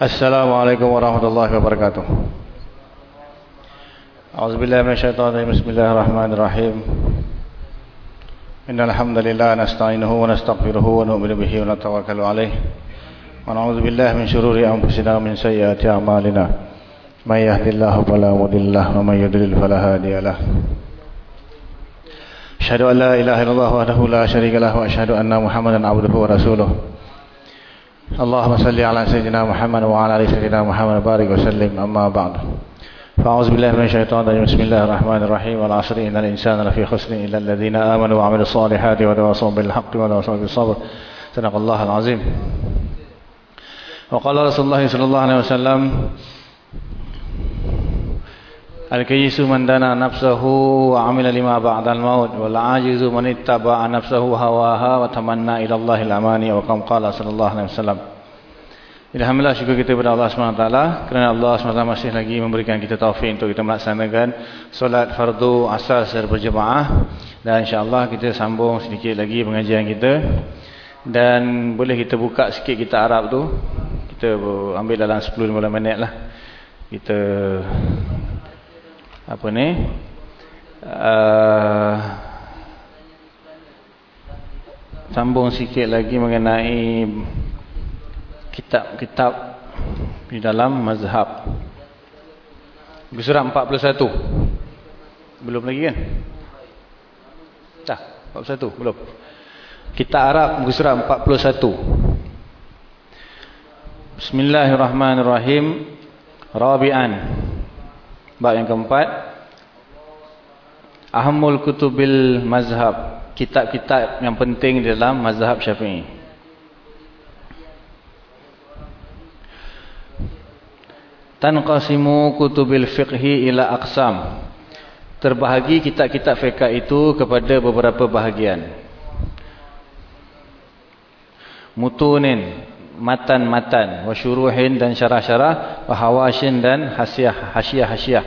Assalamualaikum warahmatullahi wabarakatuh. A'udzubillahi minasyaitonir rajim. Bismillahirrahmanirrahim. Innal hamdalillah nasta'inuhu wa nastaghfiruhu wa nu'minu bihi wa natawakkalu alayh. Wa na'udzu billahi min shururi anfusina wa min sayyiati a'malina. May yahdihillahu fala mudilla wa may yudlil fala hadiya lahu. Asyhadu an la ilaha illallah wahdahu la syarika lahu wa asyhadu anna Muhammadan 'abduhu wa rasuluh. اللهم صل على سيدنا محمد وعلى آل سيدنا محمد وبارك وسلم. أما بعد فأعوذ بالله من الشيطان الرجيم. بسم الله الرحمن الرحيم. والعصر إن الإنسان لفي خسر إلا الذين آمنوا وعملوا الصالحات وتواصوا بالحق وتواصوا بالصبر. صدق الله العظيم. وقال رسول الله صلى الله عليه وسلم Al-kayyisu man dana nafsahu wa amila lima ba'dal maut. Wal 'ajizu man ittaba'a nafsahu hawaha wa tamanna ila Allah al-amani wa qam qala sallallahu alaihi wasallam. Alhamdulillah syukur kita kepada Allah SWT kerana Allah SWT masih lagi memberikan kita taufik untuk kita melaksanakan solat fardu asar secara berjemaah. Dan insyaAllah kita sambung sedikit lagi pengajian kita. Dan boleh kita buka sikit kita Arab tu. Kita ambil dalam 10-15 minit lah. Kita apa ni? Uh, sambung sikit lagi mengenai kitab-kitab di dalam mazhab. Surat 41 belum lagi kan? Dah 41 belum. Kitab Arab surat 41 Bismillahirrahmanirrahim. Rabi'an Bab yang keempat Ahamul kutubil mazhab Kitab-kitab yang penting dalam mazhab syafi'i. Tanqasimu kutubil fiqhi ila aqsam. Terbahagi kitab-kitab fiqah itu kepada beberapa bahagian. Mutunin matan-matan wa syuruhin dan syarah-syarah wa hawashin dan hasiah-hasiah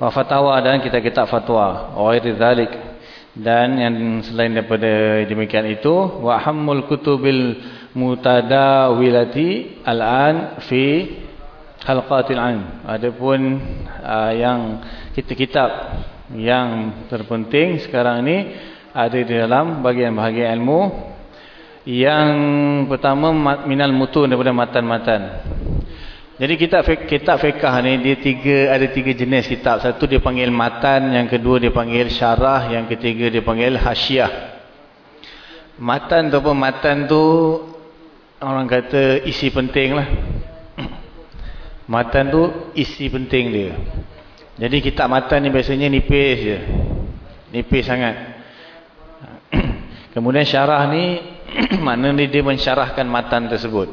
wa fatwa dan kitab-kitab fatwa wa ghairi dzalik dan yang selain daripada demikian itu wa hammul kutubil mutadawilati al-an fi halqatil ilm adapun uh, yang kitab-kitab yang terpenting sekarang ini ada di dalam bahagian-bahagian ilmu yang pertama minal mutun daripada matan-matan. Jadi kitab kitab fiqh ni dia tiga ada tiga jenis kitab. Satu dia panggil matan, yang kedua dia panggil syarah, yang ketiga dia panggil hasyiah. Matan tu apa? Matan tu orang kata isi penting lah. Matan tu isi penting dia. Jadi kitab matan ni biasanya nipis je. Nipis sangat. Kemudian syarah ni maknanya dia mensyarahkan matan tersebut.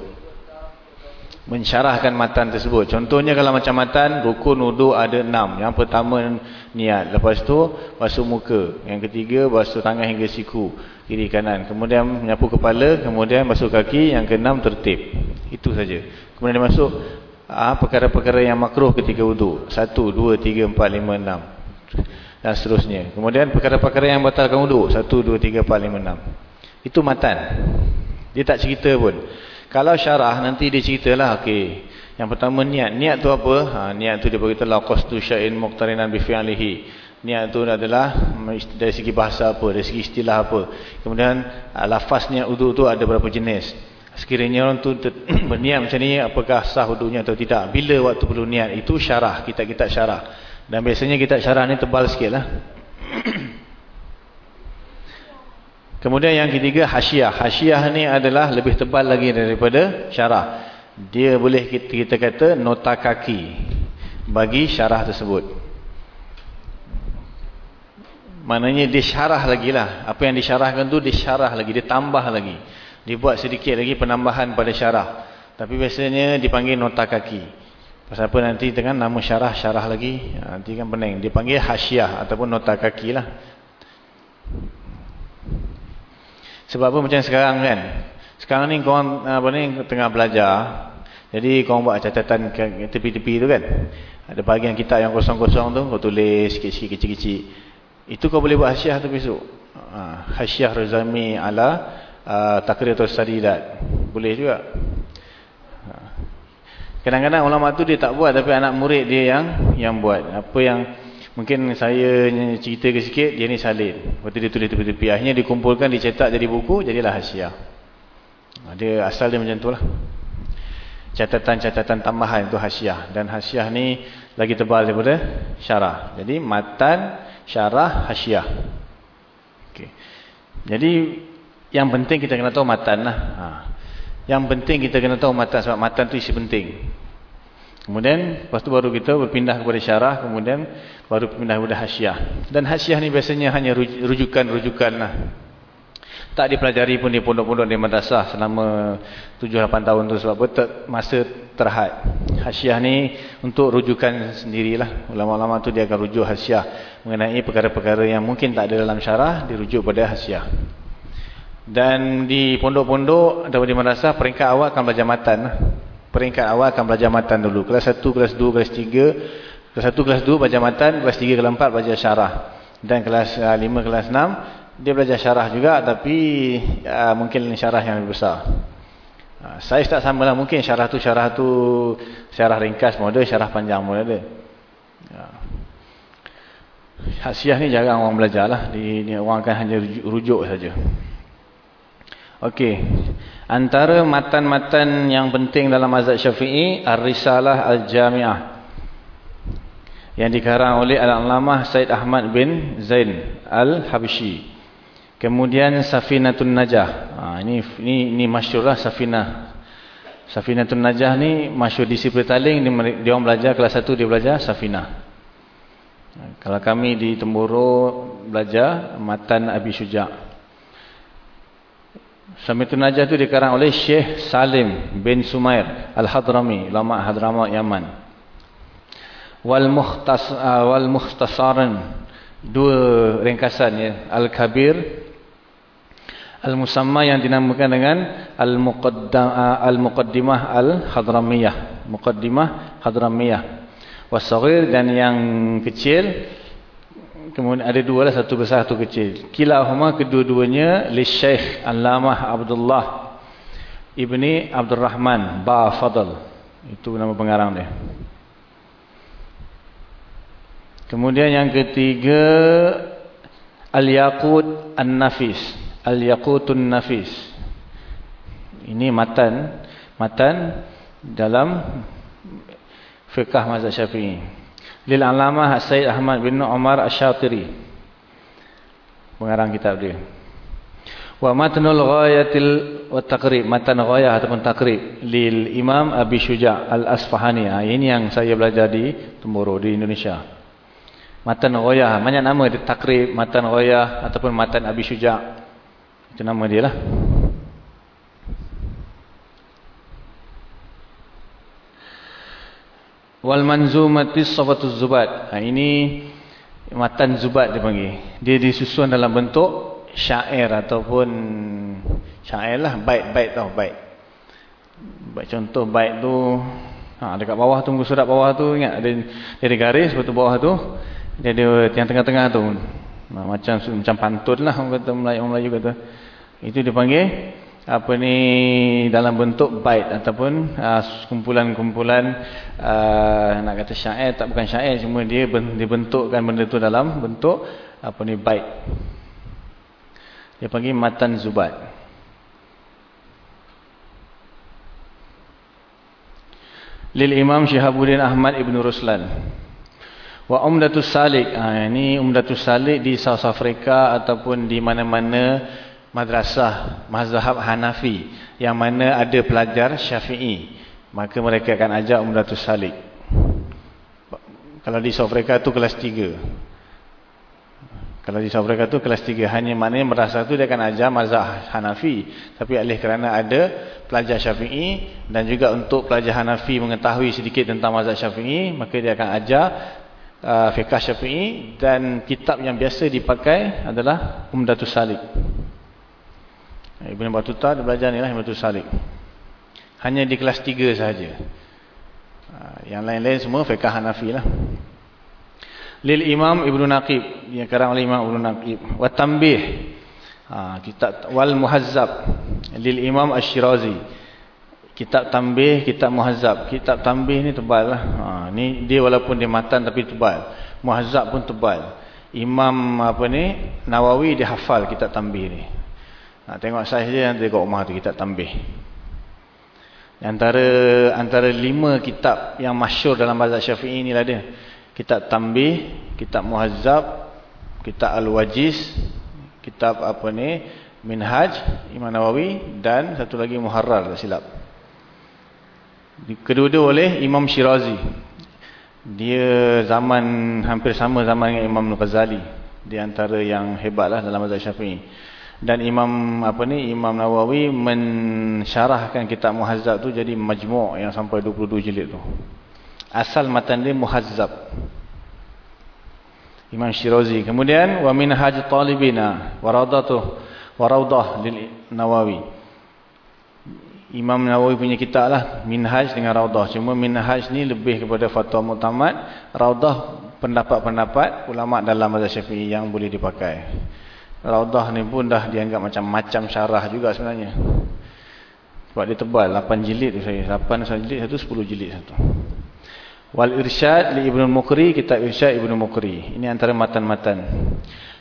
Mensyarahkan matan tersebut. Contohnya kalau macam matan rukun wudu ada enam. Yang pertama niat. Lepas tu basuh muka. Yang ketiga basuh tangan hingga siku. Kiri kanan. Kemudian menyapu kepala. Kemudian basuh kaki. Yang keenam tertib. Itu saja. Kemudian masuk ah, perkara-perkara yang makruh ketika wudu. Satu, dua, tiga, empat, lima, enam. Dan seterusnya. Kemudian perkara-perkara yang batalkan wudu. Satu, dua, tiga, empat, lima, enam itu matan. Dia tak cerita pun. Kalau syarah nanti dia ceritalah okey. Yang pertama niat. Niat tu apa? Ha, niat tu dia beritahu la qasdu syai'in muqtarinan bi fi'lihi. Niat tu adalah dari segi bahasa apa, dari segi istilah apa. Kemudian ha, lafaz niat wudu tu ada berapa jenis? Sekiranya orang tu berniat macam ni apakah sah wudunya atau tidak? Bila waktu perlu niat? Itu syarah, kita-kita syarah. Dan biasanya kita syarah ni tebal sikitlah. Kemudian yang ketiga hasyiah. Hasyiah ni adalah lebih tebal lagi daripada syarah. Dia boleh kita, kita kata nota kaki bagi syarah tersebut. Maknanya disyarah lagi lah. Apa yang disyarahkan tu disyarah lagi, ditambah lagi. Dibuat sedikit lagi penambahan pada syarah. Tapi biasanya dipanggil nota kaki. Pasal apa nanti dengan nama syarah, syarah lagi. Nanti kan pening. Dipanggil hasyiah ataupun nota kaki lah. Sebab apa macam sekarang kan. Sekarang ni korang apa ni tengah belajar. Jadi korang buat catatan tepi-tepi tu kan. Ada bahagian kitab yang kosong-kosong tu kau tulis sikit-sikit kecil-kecil. Itu kau boleh buat hasyiah tu besok. Ha, hasyiah Razami ala uh, Takriyatul Sadidat. Boleh juga. Ha. Kadang-kadang ulama tu dia tak buat tapi anak murid dia yang yang buat. Apa yang mungkin saya cerita ke sikit, dia ni salin. Lepas tu dia tulis tepi-tepi. Akhirnya dikumpulkan, dicetak jadi buku, jadilah hasiah. Dia asal dia macam tu lah. Catatan-catatan tambahan itu hasiah. Dan hasiah ni lagi tebal daripada syarah. Jadi matan, syarah, hasiah. Okay. Jadi yang penting kita kena tahu matan lah. Ha. Yang penting kita kena tahu matan sebab matan tu isi penting. Kemudian lepas tu baru kita berpindah kepada syarah, kemudian baru berpindah kepada hasiah. Dan hasiah ni biasanya hanya rujukan-rujukan lah. Tak dipelajari pun di pondok-pondok di madrasah selama 7-8 tahun tu sebab apa? Masa terhad. Hasiah ni untuk rujukan sendirilah. Ulama-ulama tu dia akan rujuk hasiah mengenai perkara-perkara yang mungkin tak ada dalam syarah, dirujuk pada hasiah. Dan di pondok-pondok atau di madrasah peringkat awal akan belajar matan. Peringkat awal akan belajar matan dulu. Kelas 1, kelas 2, kelas 3. Kelas 1, kelas 2 belajar matan. Kelas 3, kelas 4 belajar syarah. Dan kelas 5, uh, kelas 6 dia belajar syarah juga tapi uh, mungkin syarah yang lebih besar. Uh, saya tak sama lah. Mungkin syarah tu syarah tu syarah ringkas pun ada, syarah panjang pun ada. Uh. Hasiah ni jarang orang belajar lah. Di, ni orang akan hanya rujuk, rujuk saja. Okey. Antara matan-matan yang penting dalam mazhab Syafi'i, Ar-Risalah Al-Jami'ah. Yang dikarang oleh Al-Alamah Said Ahmad bin Zain Al-Habshi. Kemudian Safinatun Najah. Ha, ini ini ini masyhurlah Safinah. Safinatun Najah ni masyhur di Sipitaling dia, dia orang belajar kelas 1 dia belajar Safinah. Ha, kalau kami di Temboro belajar matan Abi Syuja'. Samitun Najah itu dikarang oleh Syekh Salim bin Sumair Al-Hadrami, ulama Hadramaut Yaman. Wal Muhtas uh, wal Muhtasaran dua ringkasan ya, Al-Kabir Al-Musamma yang dinamakan dengan Al-Muqaddimah Al-Muqaddimah Al-Hadramiyah, Muqaddimah Hadramiyah. Wasagir dan yang kecil Kemudian ada dua lah, satu besar, satu kecil. Kilahuma kedua-duanya li Syekh Alamah Abdullah Ibni Abdul Rahman Ba Fadl. Itu nama pengarang dia. Kemudian yang ketiga Al-Yaqut An-Nafis. Al-Yaqutun Nafis. Ini matan, matan dalam fiqh mazhab Syafi'i lil alamah Said Ahmad bin Umar Asy-Syatiri pengarang kitab dia. Wa matnul ghayatil wa taqrib matan ghayah ataupun taqrib lil Imam Abi Syuja' Al-Asfahani. Ha, ini yang saya belajar di Temboro di Indonesia. Matan ghayah banyak nama dia taqrib matan ghayah ataupun matan Abi Syuja' itu nama dia lah Wal manzumatis safatuz zubat. Ha, ini matan zubat dia panggil. Dia disusun dalam bentuk syair ataupun syair lah. Bait-bait tau. Bait. Bait contoh bait tu. Ha, dekat bawah tunggu surat bawah tu. Ingat ada, dia ada garis. Betul bawah tu. Dia ada yang tengah-tengah tu. Ha, macam macam pantun lah. Orang kata Melayu, Melayu kata. Itu dipanggil apa ni dalam bentuk bait ataupun uh, kumpulan-kumpulan uh, nak kata syair tak bukan syair cuma dia dibentukkan benda tu dalam bentuk apa ni bait. Dia panggil matan zubat. Lil imam Syihabuddin Ahmad Ibn Ruslan. Wa umdatus salik. Ha, ini umdatus salik di South Africa ataupun di mana-mana madrasah mazhab Hanafi yang mana ada pelajar Syafi'i. Maka mereka akan ajak Umratus Salik. Kalau di South Africa tu kelas 3 kalau di South Africa tu kelas 3 hanya maknanya madrasah tu dia akan ajar mazhab Hanafi. Tapi oleh kerana ada pelajar Syafi'i dan juga untuk pelajar Hanafi mengetahui sedikit tentang mazhab Syafi'i maka dia akan ajar uh, fiqh Syafi'i dan kitab yang biasa dipakai adalah Umdatus Salik Ibn Battuta dia belajar ni lah Ibn Battuta Salik. Hanya di kelas 3 sahaja. Ha, yang lain-lain semua fiqah Hanafi lah. Lil Imam Ibn Naqib. Yang karang oleh Imam Ibn Naqib. Wa tambih. Ha, kitab Wal Muhazzab. Lil Imam Ash-Shirazi. kitab tambih, kitab muhazzab. Kitab tambih ni tebal lah. Ha, ni dia walaupun dia matan tapi tebal. Muhazzab pun tebal. Imam apa ni Nawawi dia hafal kitab tambih ni. Ha, tengok saiz dia dia kat rumah tu kitab tambih. Antara antara lima kitab yang masyur dalam mazhab Syafi'i inilah dia. Kitab Tambih, kitab Muhazzab, kitab Al-Wajiz, kitab apa ni? Minhaj Imam Nawawi dan satu lagi Muharrar tak silap. Kedua-dua oleh Imam Shirazi. Dia zaman hampir sama zaman dengan Imam Al-Ghazali. Di antara yang hebatlah dalam mazhab Syafi'i dan Imam apa ni Imam Nawawi mensyarahkan kitab Muhazzab tu jadi majmu' yang sampai 22 jilid tu. Asal matan dia Muhazzab. Imam Syirazi. Kemudian wa minhaj talibina wa radatuh wa raudah lil Nawawi. Imam Nawawi punya kitab lah minhaj dengan raudah. Cuma minhaj ni lebih kepada fatwa mutamad, raudah pendapat-pendapat ulama dalam mazhab Syafi'i yang boleh dipakai. Raudah ni pun dah dianggap macam-macam syarah juga sebenarnya. Sebab dia tebal, 8 jilid tu saya. 8 satu jilid satu, 10 jilid satu. Wal Irsyad li Ibnu Mukri, kitab Irsyad Ibnu Mukri. Ini antara matan-matan.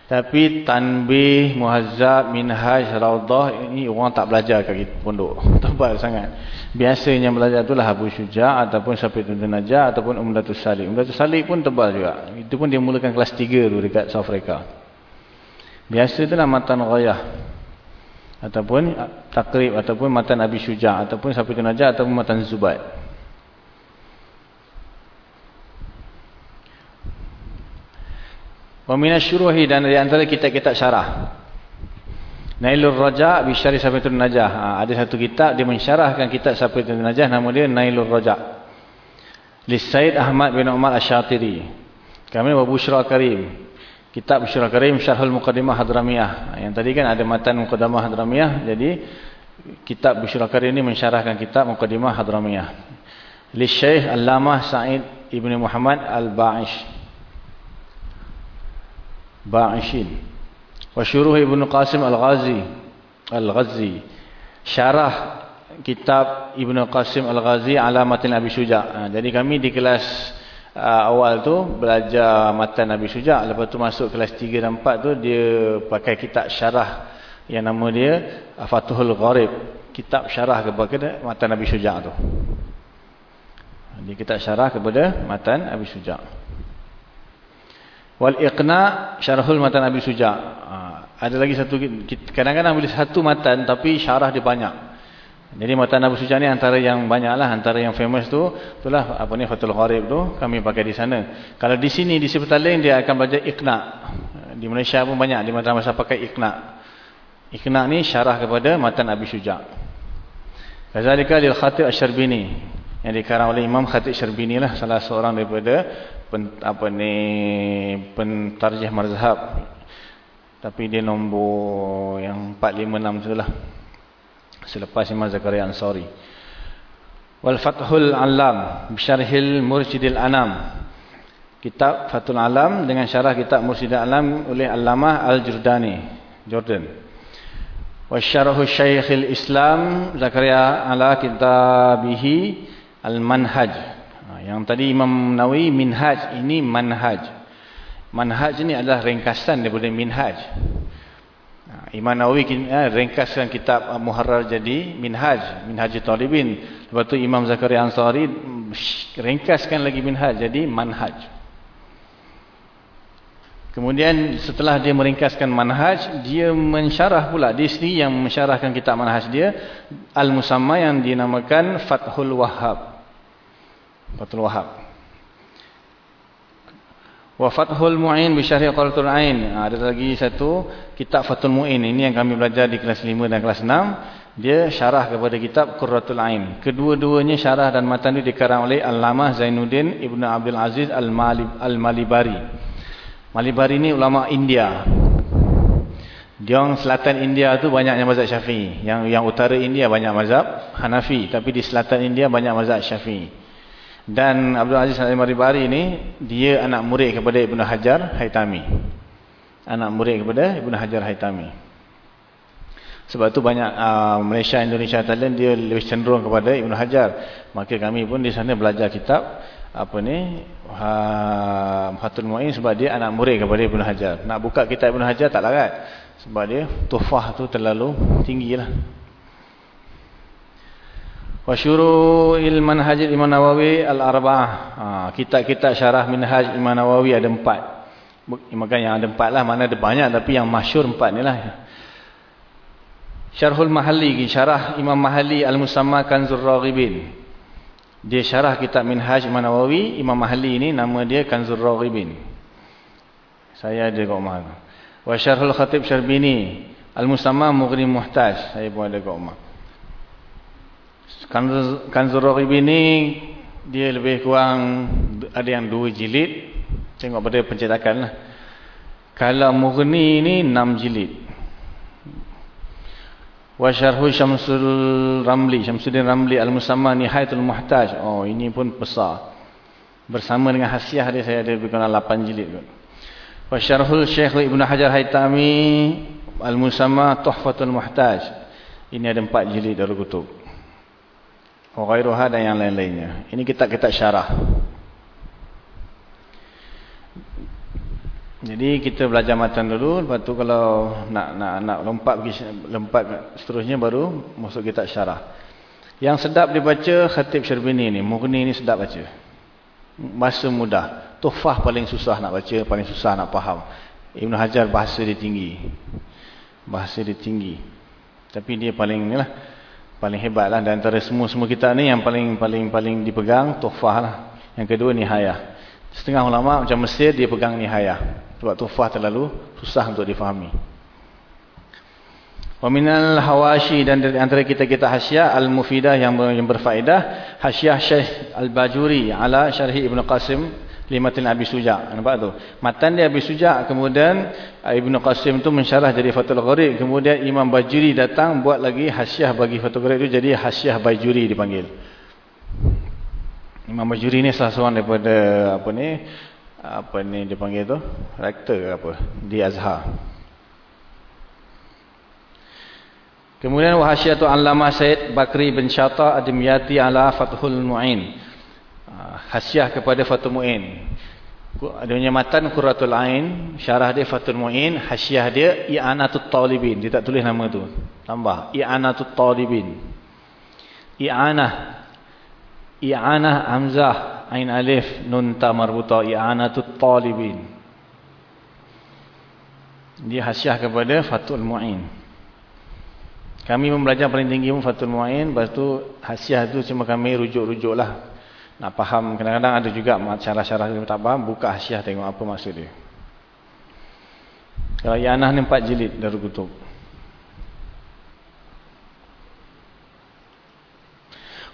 Tapi Tanbih, Muhazzab, Minhaj, Raudah, ini orang tak belajar kat pondok. Tebal sangat. Biasanya belajar itulah Abu Syuja' ataupun Syafiq Tuntun Najah ataupun Umdatul Salik. Umdatul Salik pun tebal juga. Itu pun dia mulakan kelas 3 tu dekat South Africa. Biasa itulah matan ghayah. Ataupun takrib, ataupun matan Abi Syuja' ataupun Sabitu Najah, ataupun matan Zubat. Waminah syuruhi dan dari antara kitab-kitab syarah. Nailul Raja' Bishari Sabitu Najah. Ha, ada satu kitab, dia mensyarahkan kitab Sabitu Najah, nama dia Nailul Raja' Lis Said Ahmad bin Umar Ash-Shatiri. Kami Abu Bushra Karim. Kitab Syurah Karim Syarhul Muqaddimah Hadramiyah. Yang tadi kan ada matan Muqaddimah Hadramiyah. Jadi kitab Syurah Karim ini mensyarahkan kitab Muqaddimah Hadramiyah. Li Syekh Allamah Sa'id Ibn Muhammad Al-Ba'ish. Ba'ishin. Wa syuruh Ibn Qasim Al-Ghazi. Al-Ghazi. Syarah kitab Ibn Qasim Al-Ghazi Alamatin Abi Syuja'. Ha, jadi kami di kelas uh, awal tu belajar matan Nabi Syuja' lepas tu masuk kelas 3 dan 4 tu dia pakai kitab syarah yang nama dia Fatuhul Gharib. Kitab syarah kepada matan Nabi Syuja' tu. Dia kitab syarah kepada matan Nabi Syuja' wal iqna syarahul matan Nabi Syuja' uh, ada lagi satu kadang-kadang boleh satu matan tapi syarah dia banyak jadi matan Abu Sufyan ni antara yang banyaklah antara yang famous tu itulah apa ni Fathul Gharib tu kami pakai di sana. Kalau di sini di Sepetaling dia akan belajar Iqna. Di Malaysia pun banyak di madrasah pakai Iqna. Iqna ni syarah kepada matan Abi Syuja'. Kazalika lil Khatib Asy-Syarbini yang dikarang oleh Imam Khatib Syarbini lah salah seorang daripada pen, apa ni pentarjih mazhab. Tapi dia nombor yang 4 5 6 tu lah selepas Imam Zakaria Ansari. Wal fathul alam bisyarhil mursyidil anam. Kitab fathul alam dengan syarah kitab mursyidil alam oleh alamah al-jurdani Jordan. Wasyarahu syekhil islam Zakaria ala kitabihi al-manhaj. Ha, yang tadi Imam Nawawi minhaj ini manhaj. Manhaj ini adalah ringkasan daripada minhaj. Ha, Imam Nawawi eh, ringkaskan kitab Muharrar jadi Minhaj, Minhaj Talibin. Lepas tu Imam Zakaria Ansari ringkaskan lagi Minhaj jadi Manhaj. Kemudian setelah dia meringkaskan Manhaj, dia mensyarah pula di sini yang mensyarahkan kitab Manhaj dia Al-Musamma yang dinamakan Fathul Wahhab. Fathul Wahhab. Wa Fathul Mu'in bi Syarih Qaratul Ain. Ha, ada lagi satu kitab Fathul Mu'in. Ini yang kami belajar di kelas 5 dan kelas 6. Dia syarah kepada kitab Qurratul Ain. Kedua-duanya syarah dan matan ini dikarang oleh Al-Lamah Zainuddin Ibn Abdul Aziz Al-Malibari. Malibari ini ulama India. Dia orang selatan India tu banyaknya mazhab Syafi'i. Yang yang utara India banyak mazhab Hanafi, tapi di selatan India banyak mazhab Syafi'i. Dan Abdul Aziz Al-Maribari ini dia anak murid kepada Ibnu Hajar Haitami. Anak murid kepada Ibnu Hajar Haitami. Sebab tu banyak uh, Malaysia, Indonesia, Thailand dia lebih cenderung kepada Ibn Hajar. Maka kami pun di sana belajar kitab apa ni Fatul Mu'in sebab dia anak murid kepada Ibn Hajar. Nak buka kitab Ibn Hajar tak larat. Sebab dia tuhfah tu terlalu tinggi lah. Wa syuru'il manhajil Imam Nawawi al-arba'ah. Ha, kitab-kitab syarah minhaj Imam Nawawi ada empat. Maka yang ada empat lah. Mana ada banyak tapi yang masyur empat ni lah. Syarhul Mahalli, syarah Imam Mahalli Al-Musamma Kanzur Raghibin. Dia syarah kitab Minhaj Imam Nawawi, Imam Mahalli ni nama dia Kanzur Raghibin. Saya ada kat rumah. Wa Syarhul Khatib Syarbini Al-Musamma Mughni Muhtaj. Saya pun ada kat rumah. Kanzur Raghibin ni dia lebih kurang ada yang dua jilid. Tengok pada pencetakan lah. Kalau Mughni ni enam jilid. Wa syarhu syamsul ramli. Syamsuddin ramli al-musamma nihayatul muhtaj. Oh ini pun besar. Bersama dengan hasiah dia saya ada lebih kurang 8 jilid kot. Wa syarhul syekh ibnu hajar haitami al-musamma tuhfatul muhtaj. Ini ada 4 jilid dari kutub wa ghairuha dan yang lain-lainnya ini kitab-kitab syarah Jadi kita belajar matan dulu, lepas tu kalau nak nak nak lompat pergi lompat seterusnya baru masuk kitab syarah. Yang sedap dibaca Khatib Syarbini ni, Mughni ni sedap baca. Bahasa mudah. Tuhfah paling susah nak baca, paling susah nak faham. Ibn Hajar bahasa dia tinggi. Bahasa dia tinggi. Tapi dia paling inilah paling hebatlah dan antara semua-semua kita ni yang paling paling paling dipegang Tuhfah lah. Yang kedua Nihayah. Setengah ulama macam Mesir dia pegang Nihayah. Sebab tufah terlalu susah untuk difahami. Wa minal hawashi dan dari antara kita-kita hasyiah al-mufidah yang, yang berfaedah hasyiah Syekh Al-Bajuri ala syarhi Ibn Qasim limatin Abi Suja' nampak tu? Matan dia Abi Suja' kemudian Ibn Qasim tu mensyarah jadi Fathul Gharib. Kemudian Imam Bajuri datang buat lagi hasyiah bagi Fathul Gharib tu jadi hasyiah Bajuri dipanggil. Imam Bajuri ni salah seorang daripada apa ni apa ni dia panggil tu? Rektor ke apa? Di Azhar. Kemudian wahasyiatu allamah Said Bakri bin Syata adimiyati ala Fathul Mu'in. ah, hasiah kepada Fathul Mu'in. Adanya matan Quratul Ain. Syarah dia Fathul Mu'in hasiah dia I'anatul Talibin. Dia tak tulis nama tu. Tambah. I'anatul Talibin. I'anah. I'anah Hamzah. Ain alif. Nun ta marbuta. I'anatut talibin. Dia hasiah kepada Fathul Mu'in. Kami membelajar paling tinggi pun Fathul Mu'in. Lepas tu hasiah tu cuma kami rujuk-rujuk lah. Nak faham kadang-kadang ada juga syarah-syarah yang tak faham, buka hasiah tengok apa maksud dia. Kalau Yanah ni empat jilid dari kutub.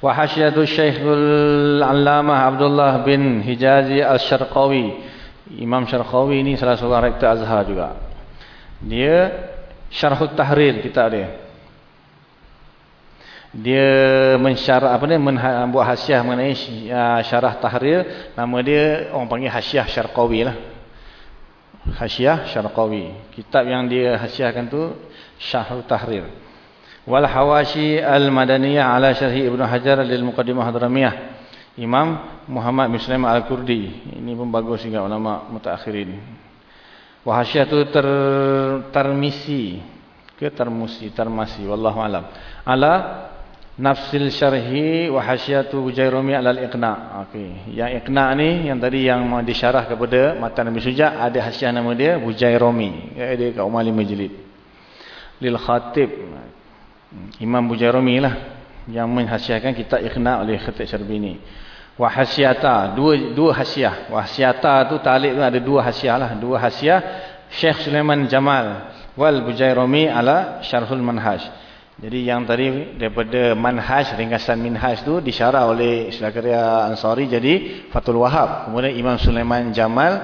Wa hasyiatu syaikhul alamah Abdullah bin Hijazi al-Syarqawi. Imam Syarqawi ni salah seorang rektor Azhar juga. Dia Syarhut tahrir kitab dia dia mensyarah apa ni membuat hasiah mengenai syarah tahrir. Nama dia orang panggil hasiah syarqawi lah. Hasiah syarqawi. Kitab yang dia hasiahkan tu syarh tahrir. Wal hawashi al madaniyah ala syarhi ibnu hajar lil muqaddimah hadramiyah imam muhammad muslim al kurdi ini pun bagus juga ulama mutaakhirin. Wa hasyatu ter termisi ke termusi termasi. Wallahu alam. Ala nafsil syarhi wa hasyatu bujairumi al iqna okey yang iqna ni yang tadi yang disyarah kepada matan nabi suja ada hasyiah nama dia bujairumi dia kat umar lima jilid lil khatib Imam Bujarumi lah yang menghasiahkan kita ikhna oleh Khatib Syarbini. Wa hasyata, dua dua hasiah. Wa hasyata tu talik tu ada dua hasiah lah, dua hasiah Syekh Sulaiman Jamal wal Bujarumi ala Syarhul Manhaj. Jadi yang tadi daripada Manhaj ringkasan Minhaj tu disyarah oleh Syekh Ansari jadi Fathul Wahab. Kemudian Imam Sulaiman Jamal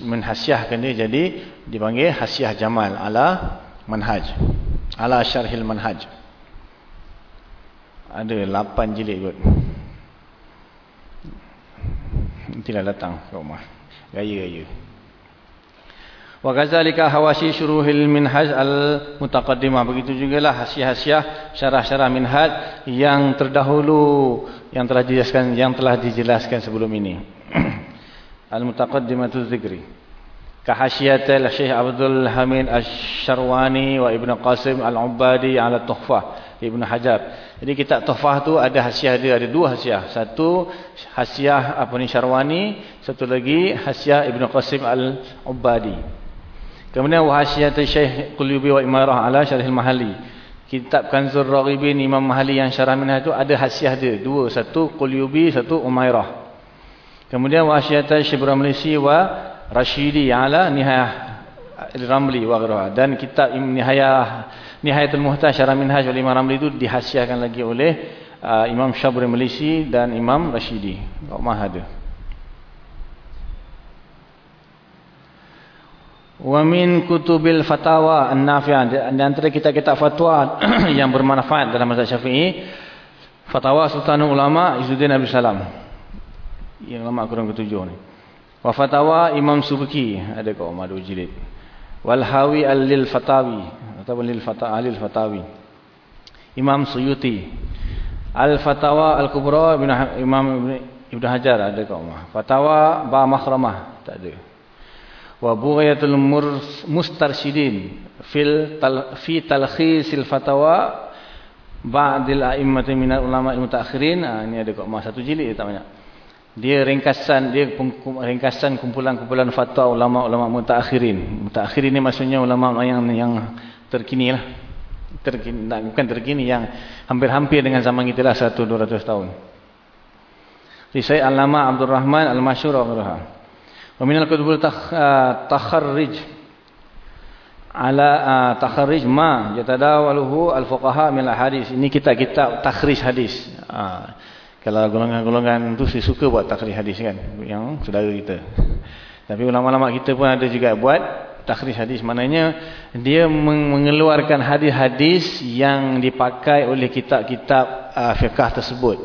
menhasiahkan dia jadi dipanggil Hasiah Jamal ala Manhaj ala syarhil manhaj. Ada 8 jilid kot. Nantilah datang ke rumah. Gaya-gaya Wa ghazalika hawashi syuruhil minhaj al-mutaqaddimah. Begitu juga lah hasiah-hasiah syarah-syarah minhaj yang terdahulu yang telah dijelaskan yang telah dijelaskan sebelum ini. Al-mutaqaddimatu dzikri. Kahasyiatul Syekh Abdul Hamid Asy-Syarwani wa Ibnu Qasim Al-Ubadi ala Tuhfah Ibnu Hajar. Jadi kitab Tuhfah tu ada hasiah dia, ada dua hasiah. Satu hasiah apa ni Syarwani, satu lagi hasiah Ibnu Qasim Al-Ubadi. Kemudian wahasyiat Syekh Qulubi wa Imarah ala Syarihil Mahali. Kitab Kanzur Raghibin Imam Mahali yang syarah minah itu ada hasiah dia. Dua. Satu Qulubi, satu Umairah. Kemudian wahasyiat Syekh Ramlisi wa Rashidi ala Nihayah Ramli wa Ghirah. Dan kitab Nihayah Nihayatul Muhtaj syarah minhaj oleh Imam Ramli itu dihasiahkan lagi oleh uh, Imam Syabri Malisi dan Imam Rashidi. Tak mahu ada. Wa min kutubil fatawa an-nafi'ah di antara kitab-kitab fatwa yang bermanfaat dalam mazhab Syafi'i Fatwa Sultanul Ulama Izzuddin Abdul Salam. Yang lama kurang ketujuh ni. Wa fatwa Imam Subki ada kau madu jilid. Wal Hawi al-Lil Fatawi atau Lil Fata Alil Fatawi. Imam Suyuti. Al-Fatawa Al-Kubra Imam Ibn Hajar ada kau mah. Fatwa Ba Mahramah tak ada wa bughayatul mustarsyidin fil tal, fi talkhisil fatawa ba'dil a'immati minal ulama al-mutaakhirin ah ini ada kok satu jilid tak banyak. Dia ringkasan dia ringkasan kumpulan-kumpulan fatwa ulama-ulama mutaakhirin. Mutaakhirin ni maksudnya ulama yang yang terkini lah. Terkini bukan terkini yang hampir-hampir dengan zaman kita lah 100 200 tahun. Saya Alama Abdul Rahman Al-Masyhur Wa minal kutubul ah, takharrij. Ala ah, takharrij ma تخرج al-Fuqaha' min al-Hadis. ini kita kita takhrij hadis. Ha. kalau golongan-golongan tu si suka buat takhrij hadis kan? Yang saudara kita. Tapi ulama-ulama kita pun ada juga buat takhrij hadis. Maknanya dia mengeluarkan hadis-hadis yang dipakai oleh kitab-kitab uh, fiqh tersebut.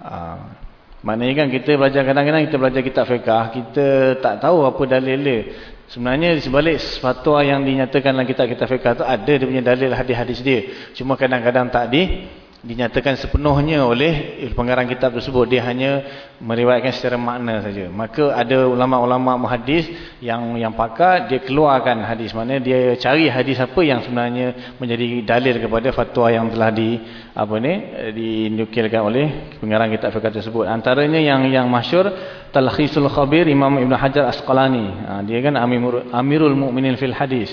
Uh, Maknanya kan kita belajar kadang-kadang kita belajar kitab fiqah, kita tak tahu apa dalil dia. Sebenarnya sebalik fatwa yang dinyatakan dalam kitab-kitab fiqah tu ada dia punya dalil hadis-hadis dia. Cuma kadang-kadang tak di dinyatakan sepenuhnya oleh pengarang kitab tersebut. Dia hanya meriwayatkan secara makna saja. Maka ada ulama-ulama muhadis yang yang pakar dia keluarkan hadis. Mana dia cari hadis apa yang sebenarnya menjadi dalil kepada fatwa yang telah di apa ni dinukilkan oleh pengarang kitab fiqh tersebut. Antaranya yang yang masyhur talkhisul khabir Imam Ibn Hajar Asqalani. Ha, dia kan Amirul, Amirul Mukminin fil hadis.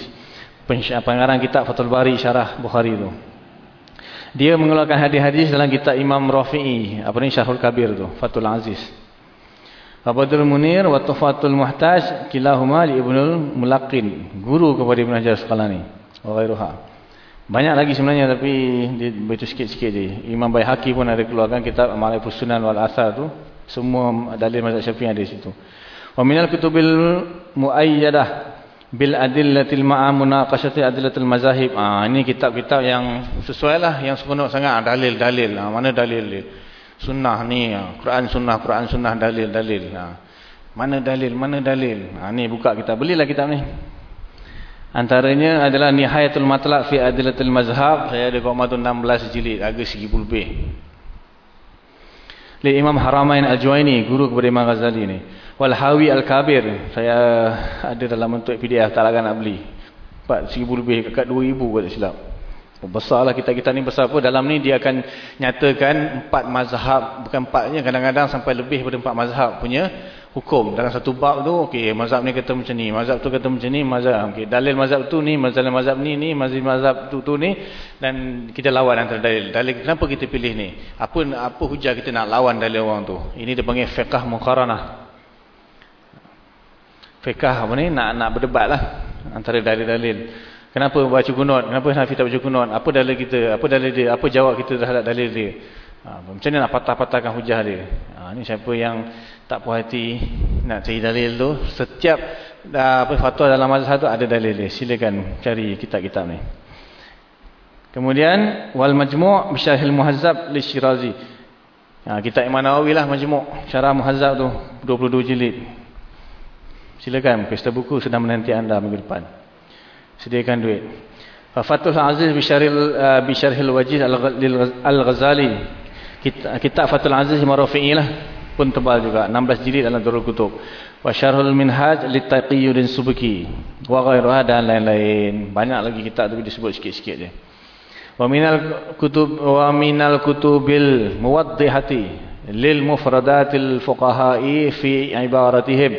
Pengarang kitab Fathul Bari syarah Bukhari tu dia mengeluarkan hadis-hadis dalam kitab Imam Rafi'i. Apa ni Syarhul Kabir tu. Fatul Aziz. Abadul Munir wa Tufatul Muhtaj. Kilahuma li Ibnul Mulaqin. Guru kepada Ibn Hajar Sekalani. Wa. Banyak lagi sebenarnya tapi begitu sikit-sikit je. Imam Bayhaqi pun ada keluarkan kitab Amalai Fusunan wal Asar tu. Semua dalil mazhab syafi'i ada di situ. Wa minal kutubil muayyadah bil adillatil ma'amuna qasati adillatil mazahib. Ah ini kitab-kitab yang sesuai lah yang sepenuh sangat. Dalil-dalil ah, mana dalil dia? Sunnah ni ah, Quran sunnah Quran sunnah dalil-dalil ah. mana dalil mana dalil? Ah, ni buka kita. Belilah kitab ni. Antaranya adalah nihayatul matlaq fi adillatil mazhab. Saya ada qomatu 16 jilid. Agak 1000 lebih. Li Imam Haramain Al-Juwaini guru kepada Imam Ghazali ni Walhawi Al-Kabir. Saya ada dalam bentuk PDF tak lagi nak beli. 4000 lebih dekat 2000 kalau silap besarlah kita-kita ni besar pun. Dalam ni dia akan nyatakan empat mazhab. Bukan empatnya kadang-kadang sampai lebih daripada empat mazhab punya hukum. Dalam satu bab tu okey mazhab ni kata macam ni mazhab tu kata macam ni mazhab okey dalil mazhab tu ni mazhab mazhab ni ni mazhab mazhab tu tu ni dan kita lawan antara dalil. Dalil kenapa kita pilih ni? Apa apa hujah kita nak lawan dalil orang tu? Ini dia panggil fiqh muqaranah fiqah apa ni nak nak berdebat lah antara dalil-dalil. Kenapa baca kunut? Kenapa Hanafi tak baca kunut? Apa dalil kita? Apa dalil dia? Apa jawab kita terhadap dalil dia? Ha, macam mana nak patah-patahkan hujah dia? Ha, ni siapa yang tak puas hati nak cari dalil tu setiap apa fatwa dalam mazhab tu ada dalil dia. Silakan cari kitab-kitab ni. Kemudian wal majmu' bisyarhil muhazzab li syirazi ha, kitab Imam Nawawi lah majmu' syarah muhazzab tu 22 jilid Silakan pesta buku sedang menanti anda minggu depan. Sediakan duit. Fathul Aziz uh, bisyarhil wajiz al-Ghazali. Kitab Fathul Aziz Marofi'i lah pun tebal juga 16 jilid dalam Darul Kutub. Wa syarhul minhaj li Taqiyyuddin Subki wa ghairuha dan lain-lain. Banyak lagi kitab tapi disebut sikit-sikit je. Wa minal kutub wa minal kutubil muwaddihati lil mufradatil fuqaha'i fi ibaratihim.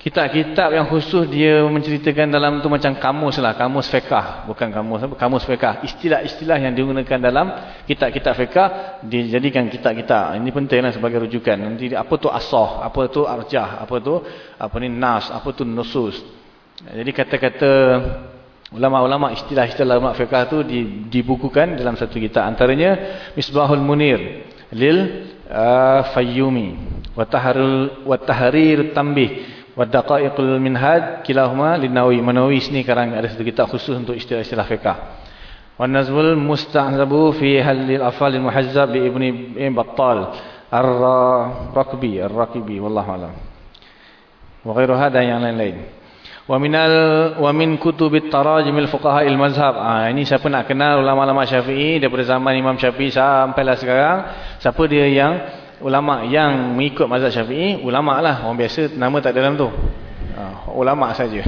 Kitab-kitab yang khusus dia menceritakan dalam tu macam kamus lah. Kamus fiqah. Bukan kamus. Kamus fiqah. Istilah-istilah yang digunakan dalam kitab-kitab fiqah. Dijadikan kitab-kitab. Ini penting lah sebagai rujukan. Nanti apa tu asah. Apa tu arjah. Apa tu apa ni nas. Apa tu nusus. Jadi kata-kata ulama-ulama istilah-istilah ulama fiqah tu dibukukan dalam satu kitab. Antaranya Misbahul Munir. Lil uh, Fayyumi. Watahrir Tambih wa daqaiqul minhaj kilahuma linawi manawi sini karang ada satu kitab khusus untuk istilah-istilah fiqh wa nazmul mustahzabu fi halil afal muhazzab li ibni ibn battal ar-rakbi ar-rakibi wallahu alam. Wa ghairu hada yang lain-lain. Wa minal wa min kutubit tarajimil fuqaha al mazhab ah ini siapa nak kenal ulama-ulama Syafi'i daripada zaman Imam Syafi'i sampailah sekarang siapa dia yang ulama yang mengikut mazhab syafi'i ulama lah orang biasa nama tak dalam tu. Ha, ulama saja.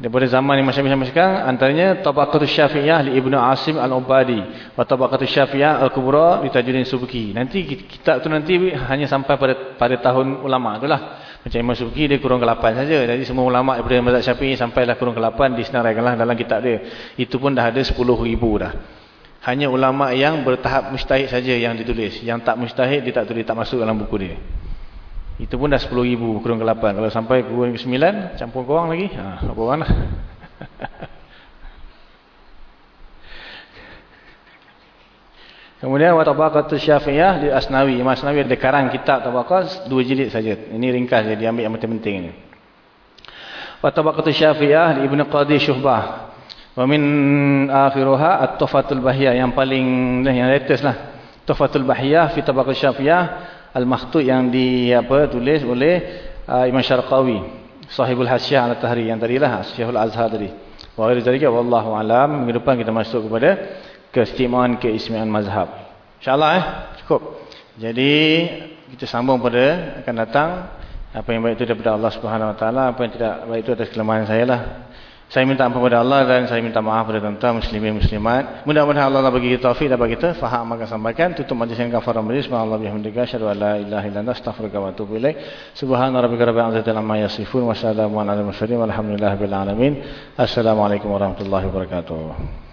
Daripada zaman Imam Syafi'i sampai sekarang antaranya Tabaqatus Syafi'iyah li Ibnu Asim Al-Ubadi wa Tabaqatus Syafi'iyah Al-Kubra li Tajuddin Subki. Nanti kitab tu nanti hanya sampai pada pada tahun ulama tu lah. Macam Imam Subki dia kurung ke-8 saja. Jadi semua ulama daripada mazhab Syafi'i sampailah kurung ke-8 disenaraikanlah dalam kitab dia. Itu pun dah ada 10,000 dah hanya ulama yang bertahap mustahid saja yang ditulis. Yang tak mustahid dia tak tulis, tak masuk dalam buku dia. Itu pun dah 10 ribu kurung ke-8. Kalau sampai kurung ke-9, campur korang lagi. Ha, korang lah. Kemudian watabaqatu syafi'iyah di Asnawi. Imam Asnawi ada karang kitab tabaqah dua jilid saja. Ini ringkas jadi ambil yang penting-penting ini. Watabaqatu syafi'iyah di Ibnu Qadi Syuhbah. Wa min akhiruha at-Tuhfatul Bahiyah yang paling yang latest lah. Tuhfatul Bahiyah fi Tabaqat Syafiyah al-makhtut yang di apa tulis oleh uh, Imam Syarqawi, Sahibul Hasyah al-Tahri yang tadilah Syekhul Azhar tadi. Wa ghairu zalika wallahu alam. Minggu depan kita masuk kepada keistimewaan keistimewaan mazhab. Insya-Allah eh cukup. Jadi kita sambung pada akan datang apa yang baik itu daripada Allah Subhanahu wa taala, apa yang tidak baik itu atas kelemahan saya lah. Saya minta ampun kepada Allah dan saya minta maaf kepada tuan-tuan muslimin muslimat. Mudah-mudahan Allah bagi kita taufik dan bagi kita faham maka sampaikan. Tutup majlis yang kafar majlis. Allah bihamdika asyhadu an la ilaha illa anta astaghfiruka wa atubu ilaik. Subhana rabbika rabbil izzati amma yasifun wa salamun alal mursalin walhamdulillahi rabbil alamin. Assalamualaikum warahmatullahi wabarakatuh.